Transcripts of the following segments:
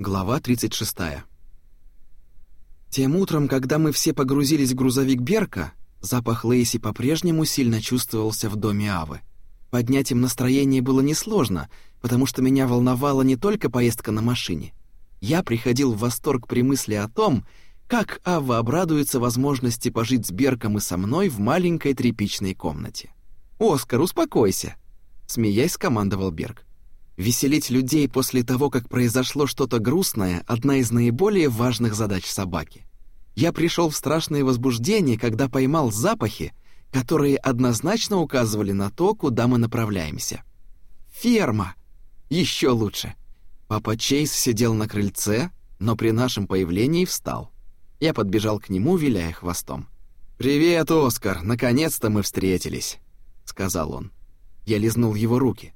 Глава 36. Тем утром, когда мы все погрузились в грузовик Берка, запах Лейси по-прежнему сильно чувствовался в доме Авы. Поднять им настроение было несложно, потому что меня волновала не только поездка на машине. Я приходил в восторг при мысли о том, как Ава обрадуется возможности пожить с Берком и со мной в маленькой тряпичной комнате. «Оскар, успокойся!» — смеясь скомандовал Берг. Веселить людей после того, как произошло что-то грустное, одна из наиболее важных задач собаки. Я пришел в страшное возбуждение, когда поймал запахи, которые однозначно указывали на то, куда мы направляемся. Ферма. Еще лучше. Папа Чейз сидел на крыльце, но при нашем появлении встал. Я подбежал к нему, виляя хвостом. «Привет, Оскар, наконец-то мы встретились», — сказал он. Я лизнул его руки.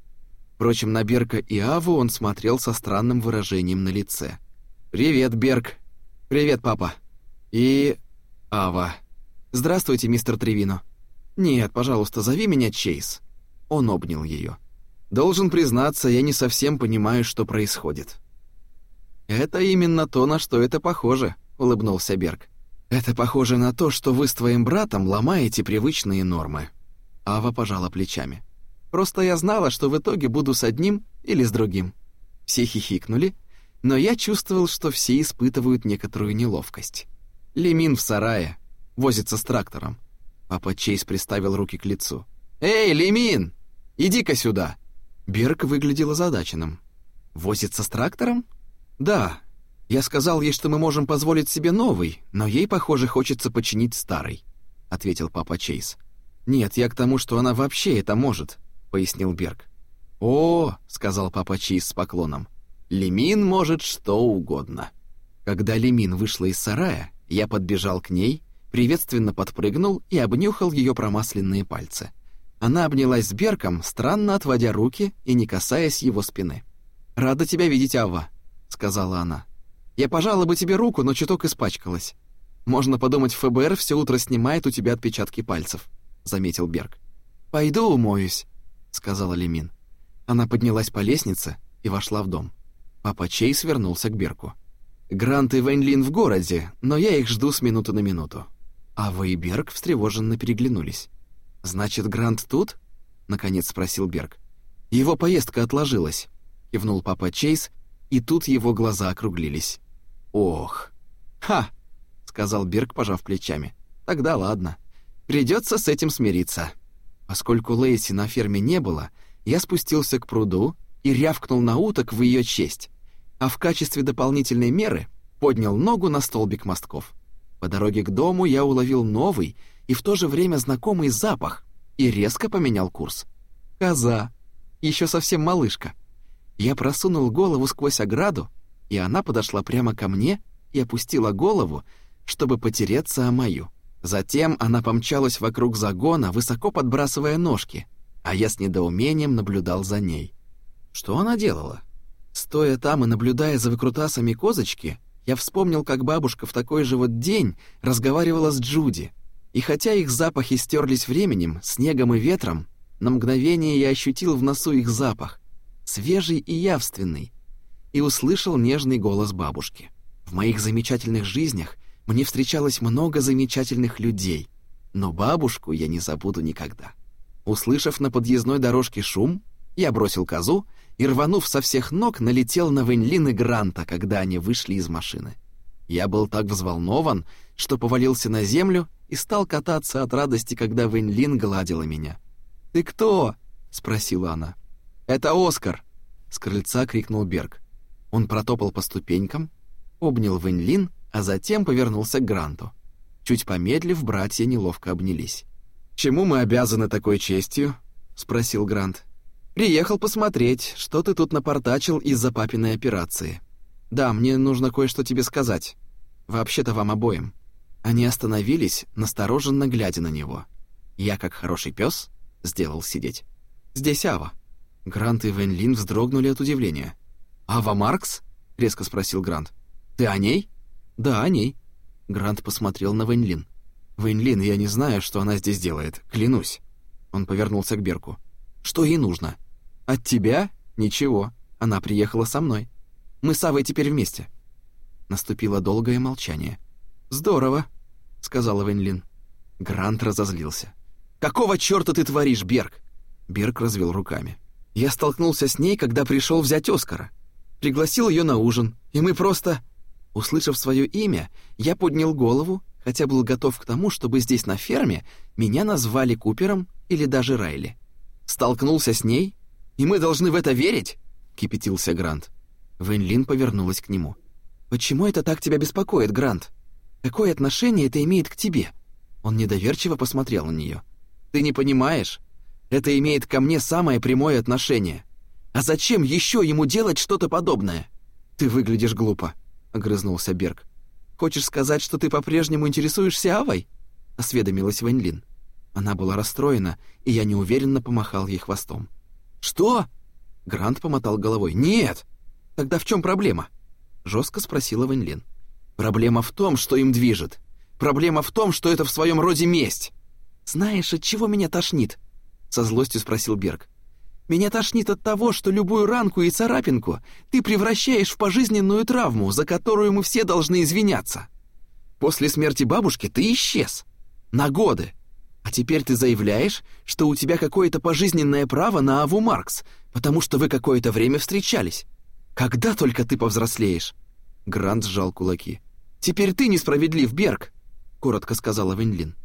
Впрочем, на Берка и Аву он смотрел со странным выражением на лице. «Привет, Берг. Привет, папа. И... Ава. Здравствуйте, мистер Тревино. Нет, пожалуйста, зови меня Чейз». Он обнял ее. «Должен признаться, я не совсем понимаю, что происходит». «Это именно то, на что это похоже», — улыбнулся Берг. «Это похоже на то, что вы с твоим братом ломаете привычные нормы». Ава пожала плечами. Просто я знала, что в итоге буду с одним или с другим. Все хихикнули, но я чувствовал, что все испытывают некоторую неловкость. Лемин в сарае, возится с трактором. Папа Чейз приставил руки к лицу. «Эй, Лемин, иди-ка сюда!» Берг выглядел озадаченным. «Возится с трактором?» «Да. Я сказал ей, что мы можем позволить себе новый, но ей, похоже, хочется починить старый», — ответил папа Чейз. «Нет, я к тому, что она вообще это может. — пояснил Берг. «О!» — сказал папа Чиз с поклоном. «Лемин может что угодно». Когда Лемин вышла из сарая, я подбежал к ней, приветственно подпрыгнул и обнюхал ее промасленные пальцы. Она обнялась с Берком, странно отводя руки и не касаясь его спины. «Рада тебя видеть, Ава», — сказала она. «Я пожала бы тебе руку, но чуток испачкалась. Можно подумать, ФБР все утро снимает у тебя отпечатки пальцев», — заметил Берг. «Пойду умоюсь», — сказала Лемин. Она поднялась по лестнице и вошла в дом. Папа Чейз вернулся к Берку. «Грант и Вейнлин в городе, но я их жду с минуты на минуту». А вы и Берг встревоженно переглянулись. «Значит, Грант тут?» — наконец спросил Берг. «Его поездка отложилась», — кивнул папа Чейз, и тут его глаза округлились. «Ох!» «Ха!» — сказал Берг, пожав плечами. «Тогда ладно. Придется с этим смириться». Поскольку Лейси на ферме не было, я спустился к пруду и рявкнул на уток в ее честь, а в качестве дополнительной меры поднял ногу на столбик мостков. По дороге к дому я уловил новый и в то же время знакомый запах и резко поменял курс. Коза, еще совсем малышка. Я просунул голову сквозь ограду, и она подошла прямо ко мне и опустила голову, чтобы потереться о мою. Затем она помчалась вокруг загона, высоко подбрасывая ножки, а я с недоумением наблюдал за ней. Что она делала? Стоя там и наблюдая за выкрутасами козочки, я вспомнил, как бабушка в такой же вот день разговаривала с Джуди. И хотя их запахи стерлись временем, снегом и ветром, на мгновение я ощутил в носу их запах, свежий и явственный, и услышал нежный голос бабушки. В моих замечательных жизнях — мне встречалось много замечательных людей, но бабушку я не забуду никогда. Услышав на подъездной дорожке шум, я бросил козу и, рванув со всех ног, налетел на Венлин и Гранта, когда они вышли из машины. Я был так взволнован, что повалился на землю и стал кататься от радости, когда Венлин гладила меня. «Ты кто?» — спросила она. «Это Оскар!» — с крыльца крикнул Берг. Он протопал по ступенькам, обнял Венлин а затем повернулся к Гранту. Чуть помедлив, братья неловко обнялись. «Чему мы обязаны такой честью?» — спросил Грант. «Приехал посмотреть, что ты тут напортачил из-за папиной операции. Да, мне нужно кое-что тебе сказать. Вообще-то вам обоим». Они остановились, настороженно глядя на него. Я, как хороший пес, сделал сидеть. «Здесь Ава». Грант и Вен вздрогнули от удивления. «Ава Маркс?» — резко спросил Грант. «Ты о ней?» «Да, о ней». Грант посмотрел на Вэньлин. «Вэньлин, я не знаю, что она здесь делает, клянусь». Он повернулся к Берку. «Что ей нужно?» «От тебя? Ничего. Она приехала со мной». Мы с Авой теперь вместе». Наступило долгое молчание. «Здорово», — сказала Вэньлин. Грант разозлился. «Какого чёрта ты творишь, Берг?» Берг развел руками. «Я столкнулся с ней, когда пришел взять Оскара. Пригласил ее на ужин, и мы просто...» Услышав свое имя, я поднял голову, хотя был готов к тому, чтобы здесь на ферме меня назвали Купером или даже Райли. «Столкнулся с ней? И мы должны в это верить?» — кипятился Грант. Вэньлин повернулась к нему. «Почему это так тебя беспокоит, Грант? Какое отношение это имеет к тебе?» Он недоверчиво посмотрел на нее. «Ты не понимаешь? Это имеет ко мне самое прямое отношение. А зачем еще ему делать что-то подобное?» «Ты выглядишь глупо», — огрызнулся Берг. «Хочешь сказать, что ты по-прежнему интересуешься Авой?» — осведомилась Вэньлин. Она была расстроена, и я неуверенно помахал ей хвостом. «Что?» Грант помотал головой. «Нет!» «Тогда в чем проблема?» Жестко спросила Вэньлин. «Проблема в том, что им движет. Проблема в том, что это в своем роде месть. Знаешь, от чего меня тошнит? Со злостью спросил Берг. Меня тошнит от того, что любую ранку и царапинку ты превращаешь в пожизненную травму, за которую мы все должны извиняться. После смерти бабушки ты исчез. На годы. А теперь ты заявляешь, что у тебя какое-то пожизненное право на Аву Маркс, потому что вы какое-то время встречались. Когда только ты повзрослеешь?» Грант сжал кулаки. «Теперь ты несправедлив, Берг. — коротко сказала Венлин.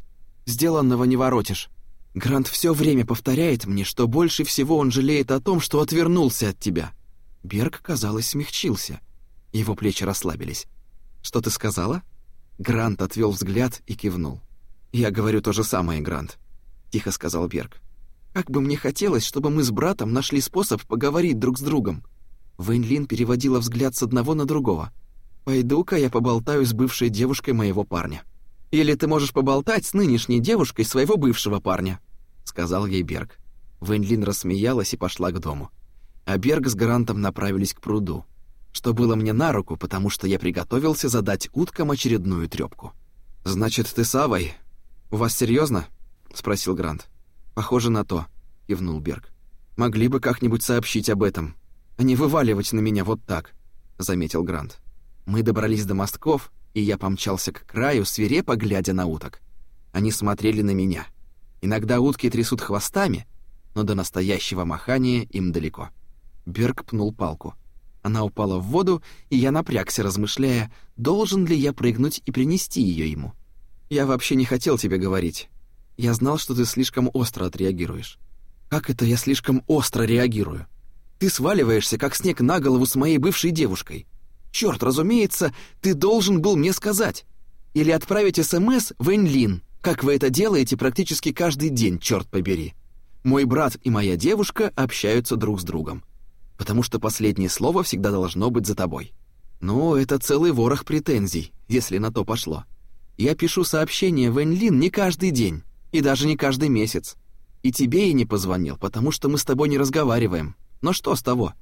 «Сделанного не воротишь. Грант все время повторяет мне, что больше всего он жалеет о том, что отвернулся от тебя». Берг, казалось, смягчился. Его плечи расслабились. «Что ты сказала?» Грант отвел взгляд и кивнул. «Я говорю то же самое, Грант», — тихо сказал Берг. «Как бы мне хотелось, чтобы мы с братом нашли способ поговорить друг с другом». Вэньлин переводила взгляд с одного на другого. «Пойду-ка я поболтаю с бывшей девушкой моего парня». Или ты можешь поболтать с нынешней девушкой своего бывшего парня», — сказал ей Берг. Вэньлин рассмеялась и пошла к дому. А Берг с Гарантом направились к пруду, что было мне на руку, потому что я приготовился задать уткам очередную трёпку. «Значит, ты с Авой? У вас серьезно? спросил Грант. «Похоже на то», — кивнул Берг. «Могли бы как-нибудь сообщить об этом, а не вываливать на меня вот так», — заметил Грант. Мы добрались до мостков, и я помчался к краю, свирепо глядя на уток. Они смотрели на меня. Иногда утки трясут хвостами, но до настоящего махания им далеко. Берг пнул палку. Она упала в воду, и я напрягся, размышляя, должен ли я прыгнуть и принести ее ему. «Я вообще не хотел тебе говорить. Я знал, что ты слишком остро отреагируешь». «Как это я слишком остро реагирую? Ты сваливаешься, как снег на голову с моей бывшей девушкой. Черт, разумеется, ты должен был мне сказать. Или отправить СМС в Энлин, как вы это делаете практически каждый день, черт побери. Мой брат и моя девушка общаются друг с другом. Потому что последнее слово всегда должно быть за тобой. Ну, это целый ворох претензий, если на то пошло. Я пишу сообщения в Энлин не каждый день, и даже не каждый месяц. И тебе я не позвонил, потому что мы с тобой не разговариваем. Но что с того?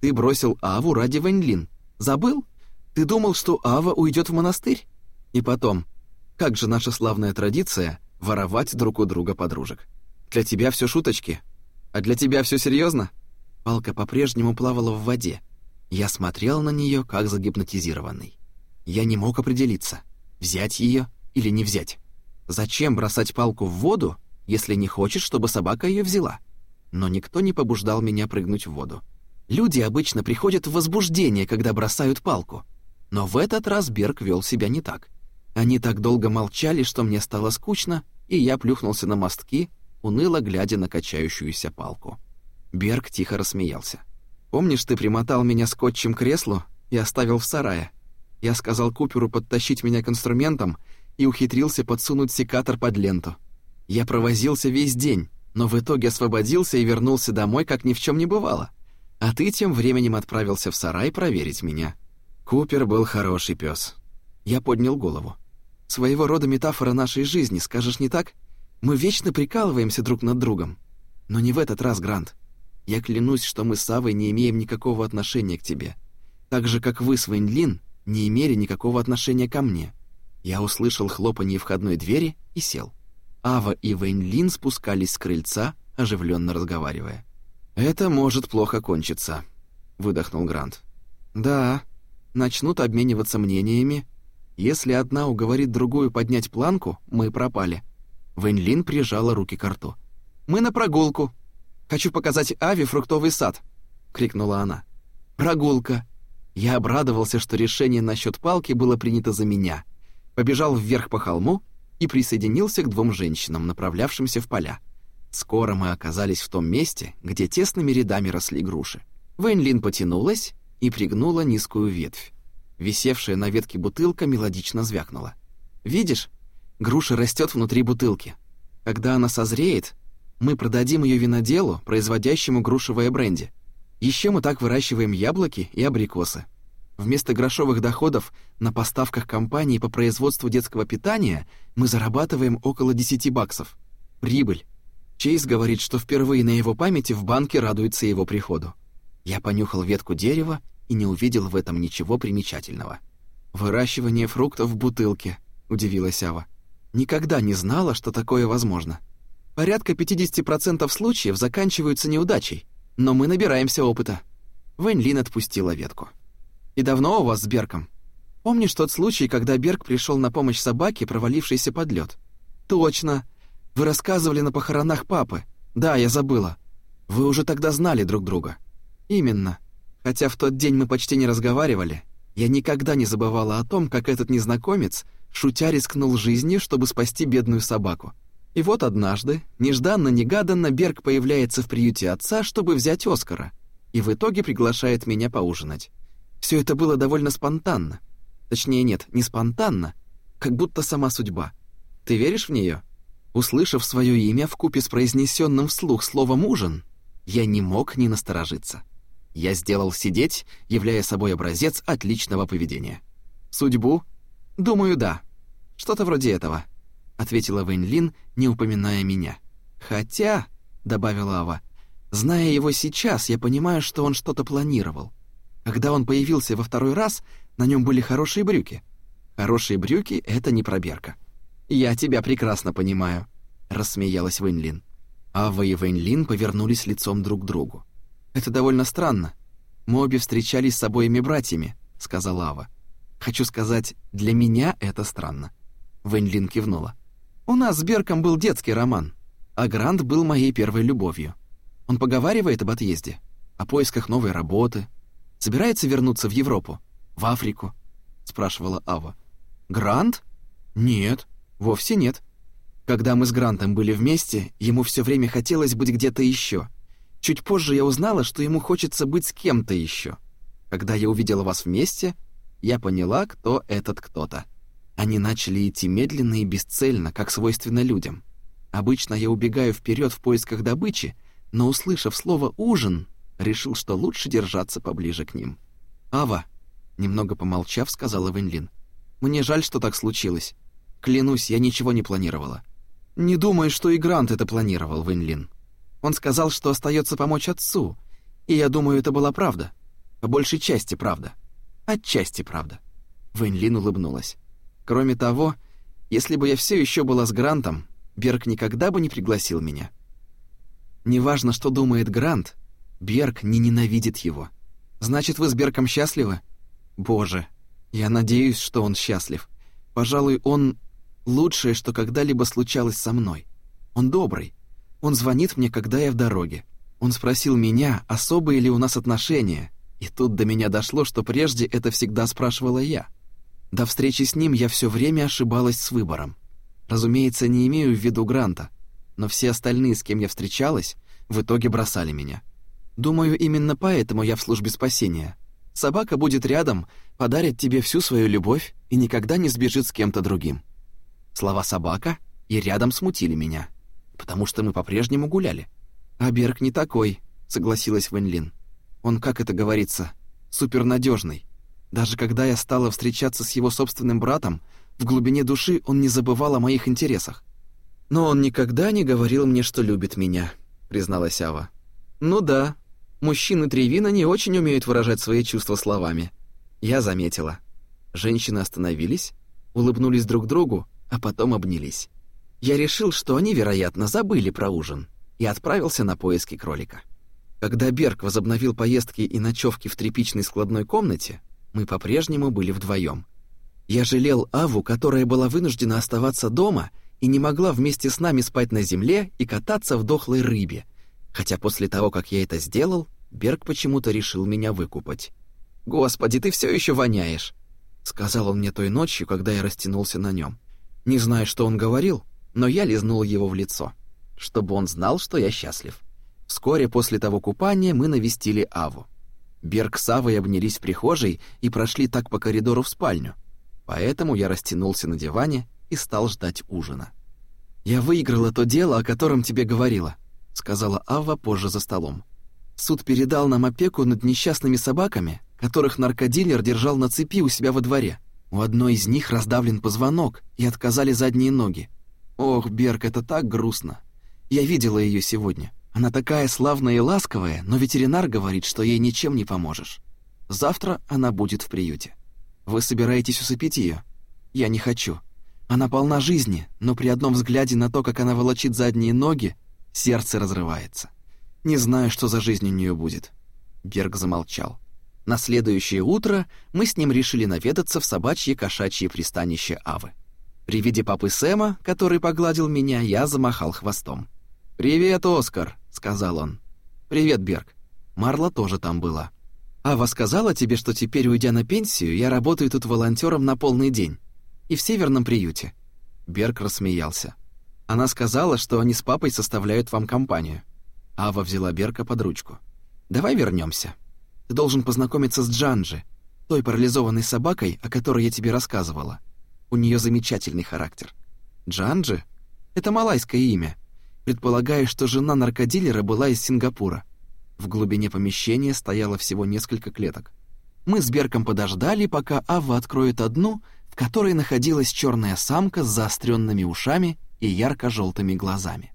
Ты бросил Аву ради Вэньлин. Забыл? Ты думал, что Ава уйдет в монастырь? И потом, как же наша славная традиция воровать друг у друга подружек? Для тебя все шуточки, а для тебя все серьезно? Палка по-прежнему плавала в воде. Я смотрел на нее как загипнотизированный. Я не мог определиться, взять ее или не взять. Зачем бросать палку в воду, если не хочешь, чтобы собака ее взяла? Но никто не побуждал меня прыгнуть в воду. Люди обычно приходят в возбуждение, когда бросают палку. Но в этот раз Берг вел себя не так. Они так долго молчали, что мне стало скучно, и я плюхнулся на мостки, уныло глядя на качающуюся палку. Берг тихо рассмеялся. «Помнишь, ты примотал меня скотчем к креслу и оставил в сарае? Я сказал Куперу подтащить меня к инструментам и ухитрился подсунуть секатор под ленту. Я провозился весь день, но в итоге освободился и вернулся домой, как ни в чем не бывало. А ты тем временем отправился в сарай проверить меня. Купер был хороший пес. Я поднял голову. Своего рода метафора нашей жизни, скажешь не так? Мы вечно прикалываемся друг над другом. Но не в этот раз, Грант. Я клянусь, что мы с Савой не имеем никакого отношения к тебе. Так же, как вы с Вэньлин не имели никакого отношения ко мне. Я услышал хлопанье входной двери и сел. Ава и Вэньлин спускались с крыльца, оживленно разговаривая. «Это может плохо кончиться», — выдохнул Грант. Да, начнут обмениваться мнениями. Если одна уговорит другую поднять планку, мы пропали. Вэньлин прижала руки к рту. Мы на прогулку. Хочу показать Ави фруктовый сад, крикнула она. Прогулка. Я обрадовался, что решение насчет палки было принято за меня. Побежал вверх по холму и присоединился к двум женщинам, направлявшимся в поля. Скоро мы оказались в том месте, где тесными рядами росли груши. Вэньлин потянулась и пригнула низкую ветвь. Висевшая на ветке бутылка мелодично звякнула. «Видишь, груша растет внутри бутылки. Когда она созреет, мы продадим ее виноделу, производящему грушевое бренди. Еще мы так выращиваем яблоки и абрикосы. Вместо грошовых доходов на поставках компании по производству детского питания мы зарабатываем около 10 баксов. Прибыль. Чейз говорит, что впервые на его памяти в банке радуется его приходу. Я понюхал ветку дерева и не увидел в этом ничего примечательного. «Выращивание фруктов в бутылке», — удивилась Ава. «Никогда не знала, что такое возможно. Порядка 50% случаев заканчиваются неудачей, но мы набираемся опыта». Вэнь Лин отпустила ветку. «И давно у вас с Берком? Помнишь тот случай, когда Берг пришел на помощь собаке, провалившейся под лед? «Точно. Вы рассказывали на похоронах папы. Да, я забыла. Вы уже тогда знали друг друга». «Именно. Хотя в тот день мы почти не разговаривали, я никогда не забывала о том, как этот незнакомец, шутя, рискнул жизнью, чтобы спасти бедную собаку. И вот однажды, нежданно-негаданно, Берг появляется в приюте отца, чтобы взять Оскара, и в итоге приглашает меня поужинать. Все это было довольно спонтанно. Точнее, нет, не спонтанно, как будто сама судьба. Ты веришь в нее? Услышав свое имя в купе с произнесенным вслух словом «ужин», я не мог не насторожиться. Я сделал сидеть, являя собой образец отличного поведения. Судьбу? Думаю, да. Что-то вроде этого, ответила Вэньлин, не упоминая меня. Хотя, добавила Ава, зная его сейчас, я понимаю, что он что-то планировал. Когда он появился во второй раз, на нем были хорошие брюки. Хорошие брюки — это не проберка. «Я тебя прекрасно понимаю», — рассмеялась Вэньлин. Ава и Вэньлин повернулись лицом друг к другу. «Это довольно странно. Мы обе встречались с обоими братьями», — сказала Ава. «Хочу сказать, для меня это странно». Вэньлин кивнула. «У нас с Берком был детский роман, а Грант был моей первой любовью. Он поговаривает об отъезде, о поисках новой работы. Собирается вернуться в Европу, в Африку?» — спрашивала Ава. «Грант? Нет, вовсе нет. Когда мы с Грантом были вместе, ему все время хотелось быть где-то еще. Чуть позже я узнала, что ему хочется быть с кем-то еще. Когда я увидела вас вместе, я поняла, кто этот кто-то. Они начали идти медленно и бесцельно, как свойственно людям. Обычно я убегаю вперед в поисках добычи, но, услышав слово «ужин», решил, что лучше держаться поближе к ним. «Ава», — немного помолчав, сказала Венлин, — «мне жаль, что так случилось. Клянусь, я ничего не планировала. Не думаю, что и Грант это планировал, Вэньлин. Он сказал, что остается помочь отцу, и я думаю, это была правда. По большей части правда. Отчасти правда. Вэньлин улыбнулась. Кроме того, если бы я все еще была с Грантом, Берг никогда бы не пригласил меня. Неважно, что думает Грант, Берг не ненавидит его. Значит, вы с Бергом счастливы? Боже, я надеюсь, что он счастлив. Пожалуй, он Лучшее, что когда-либо случалось со мной. Он добрый. Он звонит мне, когда я в дороге. Он спросил меня, особые ли у нас отношения, и тут до меня дошло, что прежде это всегда спрашивала я. До встречи с ним я все время ошибалась с выбором. Разумеется, не имею в виду Гранта, но все остальные, с кем я встречалась, в итоге бросали меня. Думаю, именно поэтому я в службе спасения. Собака будет рядом, подарит тебе всю свою любовь и никогда не сбежит с кем-то другим. Слова «собака» и рядом смутили меня, потому что мы по-прежнему гуляли. «А Берг не такой», — согласилась Вэньлин. «Он, как это говорится, супернадежный. Даже когда я стала встречаться с его собственным братом, в глубине души он не забывал о моих интересах. Но он никогда не говорил мне, что любит меня», — призналась Ава. «Ну да, мужчины Тревина не очень умеют выражать свои чувства словами». Я заметила. Женщины остановились, улыбнулись друг другу, а потом обнялись. Я решил, что они, вероятно, забыли про ужин, и отправился на поиски кролика. Когда Берг возобновил поездки и ночевки в тряпичной складной комнате, мы по-прежнему были вдвоем. Я жалел Аву, которая была вынуждена оставаться дома и не могла вместе с нами спать на земле и кататься в дохлой рыбе, хотя после того, как я это сделал, Берг почему-то решил меня выкупать. «Господи, ты все еще воняешь!» — сказал он мне той ночью, когда я растянулся на нем. Не знаю, что он говорил, но я лизнул его в лицо, чтобы он знал, что я счастлив. Вскоре после того купания мы навестили Аву. Берг с Авой обнялись в прихожей и прошли так по коридору в спальню. Поэтому я растянулся на диване и стал ждать ужина. «Я выиграла то дело, о котором тебе говорила», — сказала Ава позже за столом. «Суд передал нам опеку над несчастными собаками, которых наркодилер держал на цепи у себя во дворе. У одной из них раздавлен позвонок и отказали задние ноги. Ох, Берг, это так грустно. Я видела ее сегодня. Она такая славная и ласковая, но ветеринар говорит, что ей ничем не поможешь. Завтра она будет в приюте. Вы собираетесь усыпить ее? Я не хочу. Она полна жизни, но при одном взгляде на то, как она волочит задние ноги, сердце разрывается. Не знаю, что за жизнь у нее будет. Берг замолчал. На следующее утро мы с ним решили наведаться в собачье кошачье пристанище Авы. При виде папы Сэма, который погладил меня, я замахал хвостом. «Привет, Оскар», — сказал он. «Привет, Берг. Марла тоже там была. Ава сказала тебе, что теперь, уйдя на пенсию, я работаю тут волонтером на полный день. И в северном приюте». Берг рассмеялся. Она сказала, что они с папой составляют вам компанию. Ава взяла Берка под ручку. «Давай вернемся. Ты должен познакомиться с Джанжи, той парализованной собакой, о которой я тебе рассказывала. У нее замечательный характер. Джанжи — это малайское имя. Предполагаю, что жена наркодилера была из Сингапура. В глубине помещения стояло всего несколько клеток. Мы с Берком подождали, пока Ава откроет одну, в которой находилась черная самка с заостренными ушами и ярко желтыми глазами.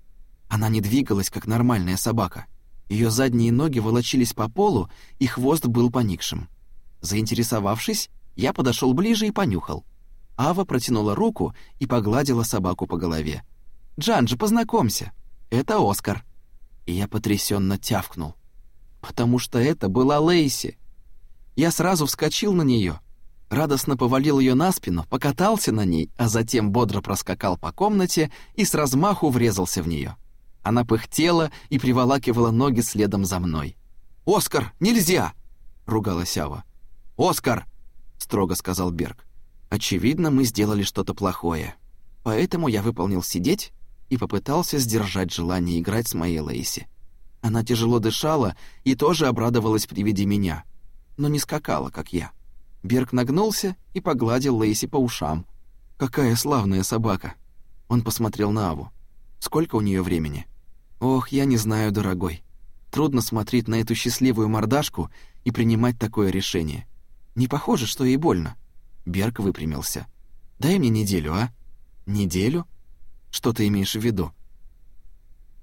Она не двигалась, как нормальная собака. Ее задние ноги волочились по полу, и хвост был поникшим. Заинтересовавшись, я подошел ближе и понюхал. Ава протянула руку и погладила собаку по голове. «Джанджи, познакомься, это Оскар». И я потрясенно тявкнул, потому что это была Лейси. Я сразу вскочил на нее, радостно повалил ее на спину, покатался на ней, а затем бодро проскакал по комнате и с размаху врезался в нее. Она пыхтела и приволакивала ноги следом за мной. «Оскар, нельзя!» — ругалась Ава. «Оскар!» — строго сказал Берг. «Очевидно, мы сделали что-то плохое. Поэтому я выполнил сидеть и попытался сдержать желание играть с моей Лейси. Она тяжело дышала и тоже обрадовалась при виде меня, но не скакала, как я. Берг нагнулся и погладил Лейси по ушам. «Какая славная собака!» Он посмотрел на Аву. «Сколько у нее времени?» Ох, я не знаю, дорогой. Трудно смотреть на эту счастливую мордашку и принимать такое решение. Не похоже, что ей больно. Берг выпрямился. Дай мне неделю, а? Неделю? Что ты имеешь в виду?